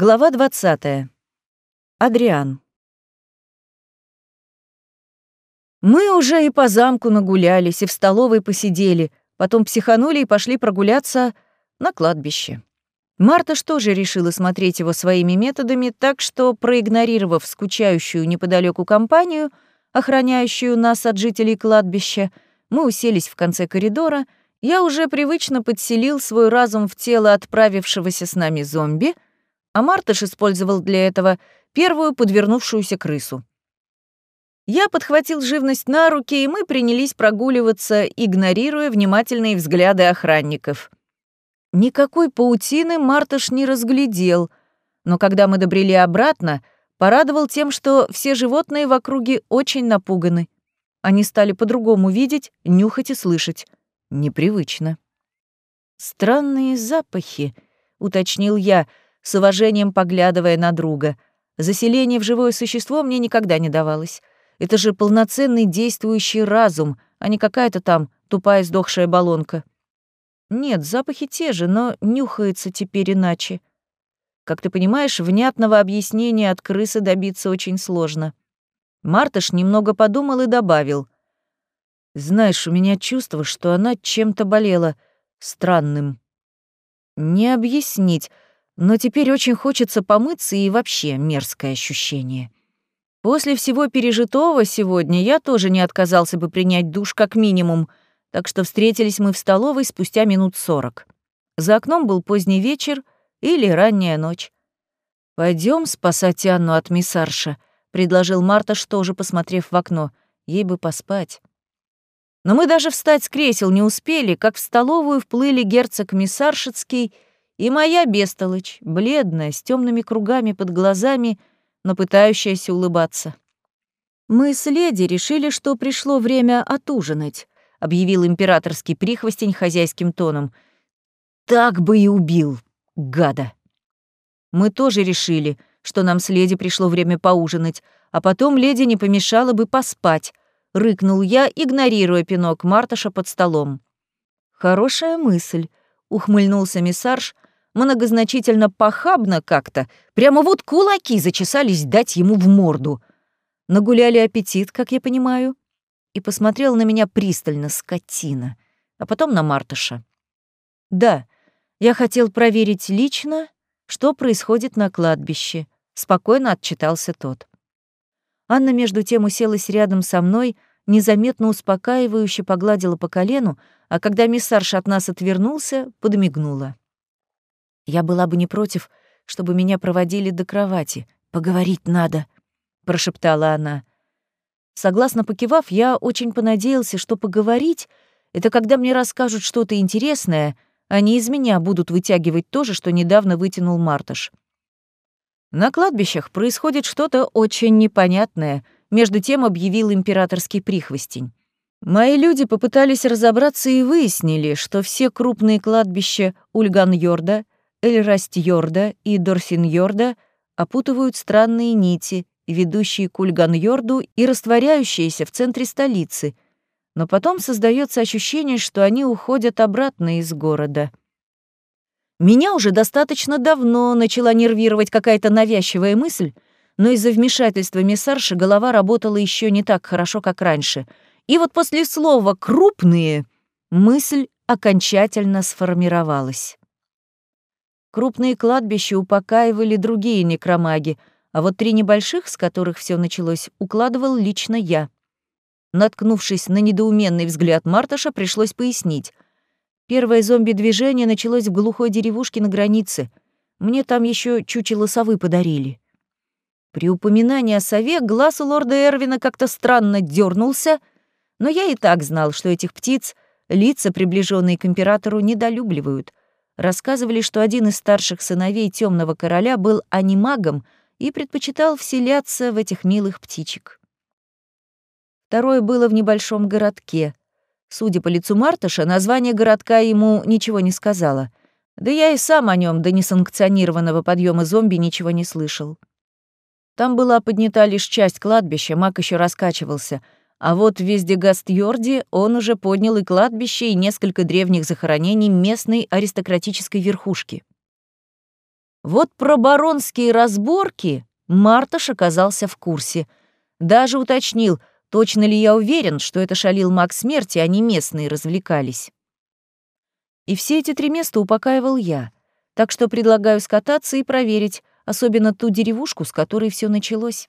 Глава 20. Адриан. Мы уже и по замку нагулялись, и в столовой посидели, потом психанули и пошли прогуляться на кладбище. Марта что же решила смотреть его своими методами, так что, проигнорировав скучающую неподалеку компанию, охраняющую нас от жителей кладбища, мы уселись в конце коридора, я уже привычно подселил свой разум в тело отправившегося с нами зомби — а Мартыш использовал для этого первую подвернувшуюся крысу. Я подхватил живность на руки, и мы принялись прогуливаться, игнорируя внимательные взгляды охранников. Никакой паутины Мартыш не разглядел, но когда мы добрели обратно, порадовал тем, что все животные в округе очень напуганы. Они стали по-другому видеть, нюхать и слышать. Непривычно. «Странные запахи», — уточнил я, — с уважением поглядывая на друга. Заселение в живое существо мне никогда не давалось. Это же полноценный действующий разум, а не какая-то там тупая сдохшая баллонка. Нет, запахи те же, но нюхается теперь иначе. Как ты понимаешь, внятного объяснения от крысы добиться очень сложно. Мартыш немного подумал и добавил. «Знаешь, у меня чувство, что она чем-то болела. Странным. Не объяснить, но теперь очень хочется помыться и вообще мерзкое ощущение. После всего пережитого сегодня я тоже не отказался бы принять душ как минимум, так что встретились мы в столовой спустя минут сорок. За окном был поздний вечер или ранняя ночь. Пойдем спасать Анну от миссарша», — предложил Марта, что же, посмотрев в окно. Ей бы поспать. Но мы даже встать с кресел не успели, как в столовую вплыли герцог Миссаршицкий — и моя бестолочь, бледная, с темными кругами под глазами, но пытающаяся улыбаться. «Мы с леди решили, что пришло время отужинать», — объявил императорский прихвостень хозяйским тоном. «Так бы и убил, гада!» Мы тоже решили, что нам с леди пришло время поужинать, а потом леди не помешало бы поспать, — рыкнул я, игнорируя пинок Марташа под столом. «Хорошая мысль», — ухмыльнулся миссарж, многозначительно похабно как-то, прямо вот кулаки зачесались дать ему в морду. Нагуляли аппетит, как я понимаю, и посмотрел на меня пристально, скотина, а потом на Мартыша. «Да, я хотел проверить лично, что происходит на кладбище», — спокойно отчитался тот. Анна между тем уселась рядом со мной, незаметно успокаивающе погладила по колену, а когда миссарш от нас отвернулся, подмигнула. Я была бы не против, чтобы меня проводили до кровати. Поговорить надо, прошептала она. Согласно покивав, я очень понадеялся, что поговорить — это когда мне расскажут что-то интересное, а не из меня будут вытягивать то же, что недавно вытянул Мартыш. На кладбищах происходит что-то очень непонятное, между тем объявил императорский прихвостень. Мои люди попытались разобраться и выяснили, что все крупные кладбища Ульган-Йорда — Эльрастьорда и Дорсиньорда опутывают странные нити, ведущие к Ульган-Йорду и растворяющиеся в центре столицы, но потом создается ощущение, что они уходят обратно из города. Меня уже достаточно давно начала нервировать какая-то навязчивая мысль, но из-за вмешательства Мессарши голова работала еще не так хорошо, как раньше. И вот после слова «крупные» мысль окончательно сформировалась. Крупные кладбища упокаивали другие некромаги, а вот три небольших, с которых все началось, укладывал лично я. Наткнувшись на недоуменный взгляд Марташа, пришлось пояснить. Первое зомби-движение началось в глухой деревушке на границе. Мне там еще чучело совы подарили. При упоминании о сове глаз у лорда Эрвина как-то странно дернулся, но я и так знал, что этих птиц лица, приближенные к императору, недолюбливают рассказывали, что один из старших сыновей темного короля был анимагом и предпочитал вселяться в этих милых птичек. Второе было в небольшом городке. Судя по лицу Мартыша, название городка ему ничего не сказала. Да я и сам о нем до несанкционированного подъема зомби ничего не слышал. Там была поднята лишь часть кладбища, маг еще раскачивался — а вот в Вездегаст-Йорде он уже поднял и кладбище, и несколько древних захоронений местной аристократической верхушки. Вот про баронские разборки Марташ оказался в курсе. Даже уточнил, точно ли я уверен, что это шалил маг смерти, а не местные развлекались. И все эти три места упокаивал я, так что предлагаю скататься и проверить, особенно ту деревушку, с которой все началось.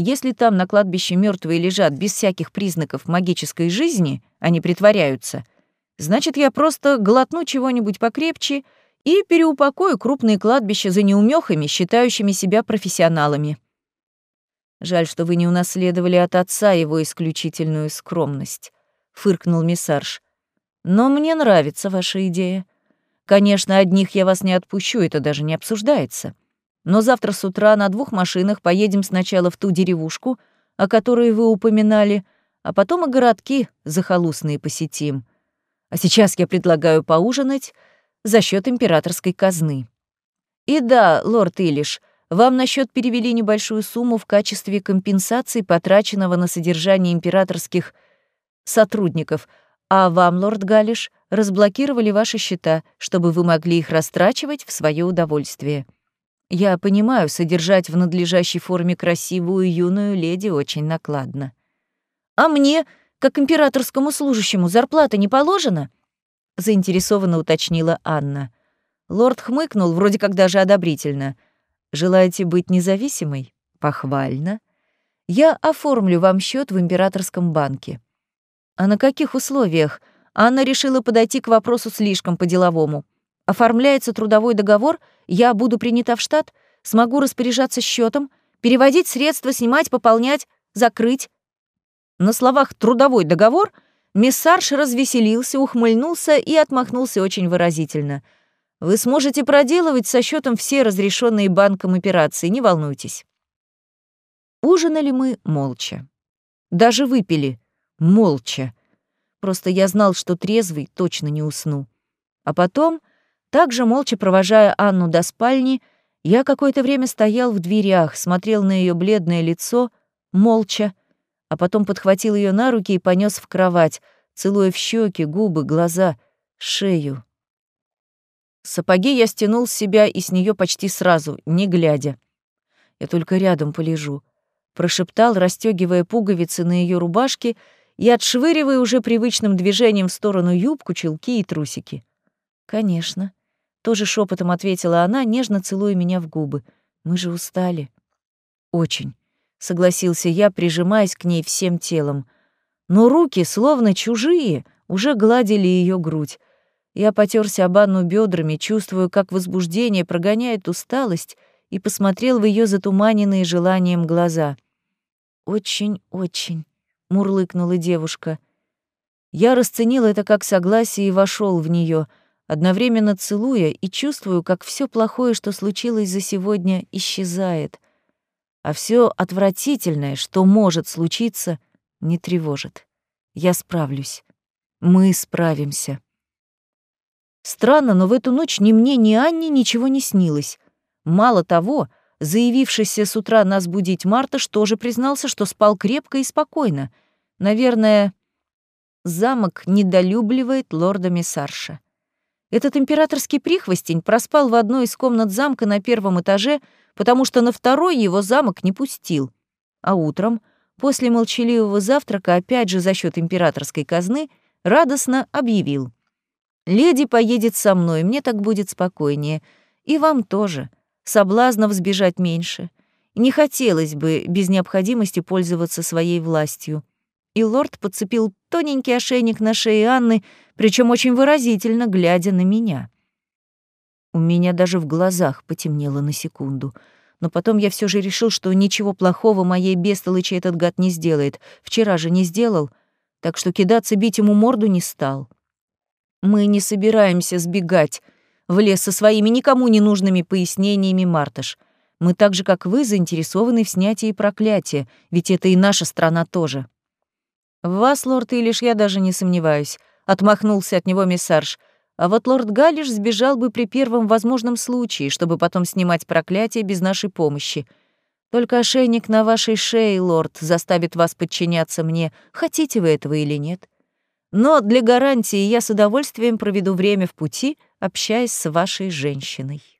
Если там на кладбище мертвые лежат без всяких признаков магической жизни, они притворяются, значит, я просто глотну чего-нибудь покрепче и переупокою крупные кладбища за неумехами, считающими себя профессионалами. Жаль, что вы не унаследовали от отца его исключительную скромность, фыркнул миссарж. Но мне нравится ваша идея. Конечно, одних я вас не отпущу, это даже не обсуждается. Но завтра с утра на двух машинах поедем сначала в ту деревушку, о которой вы упоминали, а потом и городки захолустные посетим. А сейчас я предлагаю поужинать за счет императорской казны. И да, лорд Илиш, вам на счет перевели небольшую сумму в качестве компенсации потраченного на содержание императорских сотрудников, а вам, лорд Галиш, разблокировали ваши счета, чтобы вы могли их растрачивать в свое удовольствие. Я понимаю, содержать в надлежащей форме красивую юную леди очень накладно. А мне, как императорскому служащему, зарплата не положена? заинтересованно уточнила Анна. Лорд хмыкнул, вроде как даже одобрительно. Желаете быть независимой? Похвально. Я оформлю вам счет в императорском банке. А на каких условиях? Анна решила подойти к вопросу слишком по-деловому. Оформляется трудовой договор, я буду принята в штат, смогу распоряжаться счетом, переводить средства, снимать, пополнять, закрыть. На словах «трудовой договор» Миссарш развеселился, ухмыльнулся и отмахнулся очень выразительно. «Вы сможете проделывать со счетом все разрешенные банком операции, не волнуйтесь». Ужинали мы молча. Даже выпили. Молча. Просто я знал, что трезвый точно не усну. А потом также, молча провожая Анну до спальни, я какое-то время стоял в дверях, смотрел на ее бледное лицо, молча, а потом подхватил ее на руки и понес в кровать, целуя в щеки, губы, глаза, шею. Сапоги я стянул с себя и с нее почти сразу, не глядя. Я только рядом полежу, прошептал, расстегивая пуговицы на ее рубашке и отшвыривая уже привычным движением в сторону юбку, чулки и трусики. Конечно. Тоже шепотом ответила она, нежно целуя меня в губы. Мы же устали. Очень, согласился я, прижимаясь к ней всем телом. Но руки, словно чужие, уже гладили ее грудь. Я потерся об Анну бедрами, чувствуя, как возбуждение прогоняет усталость, и посмотрел в ее затуманенные желанием глаза. «Очень-очень», — мурлыкнула девушка. Я расценил это как согласие и вошел в нее одновременно целуя и чувствую, как все плохое, что случилось за сегодня, исчезает, а все отвратительное, что может случиться, не тревожит. Я справлюсь. Мы справимся. Странно, но в эту ночь ни мне, ни Анне ничего не снилось. Мало того, заявившийся с утра нас будить Марташ тоже признался, что спал крепко и спокойно. Наверное, замок недолюбливает лорда Мессарша. Этот императорский прихвостень проспал в одной из комнат замка на первом этаже, потому что на второй его замок не пустил. А утром, после молчаливого завтрака, опять же за счет императорской казны, радостно объявил. «Леди поедет со мной, мне так будет спокойнее. И вам тоже. Соблазнов сбежать меньше. Не хотелось бы без необходимости пользоваться своей властью и лорд подцепил тоненький ошейник на шее Анны, причем очень выразительно, глядя на меня. У меня даже в глазах потемнело на секунду. Но потом я все же решил, что ничего плохого моей бестолычи этот гад не сделает. Вчера же не сделал, так что кидаться бить ему морду не стал. Мы не собираемся сбегать в лес со своими никому не нужными пояснениями, Мартыш. Мы так же, как вы, заинтересованы в снятии проклятия, ведь это и наша страна тоже. «В вас, лорд Илиш, я даже не сомневаюсь», — отмахнулся от него миссарж. «А вот лорд Галиш сбежал бы при первом возможном случае, чтобы потом снимать проклятие без нашей помощи. Только ошейник на вашей шее, лорд, заставит вас подчиняться мне, хотите вы этого или нет. Но для гарантии я с удовольствием проведу время в пути, общаясь с вашей женщиной».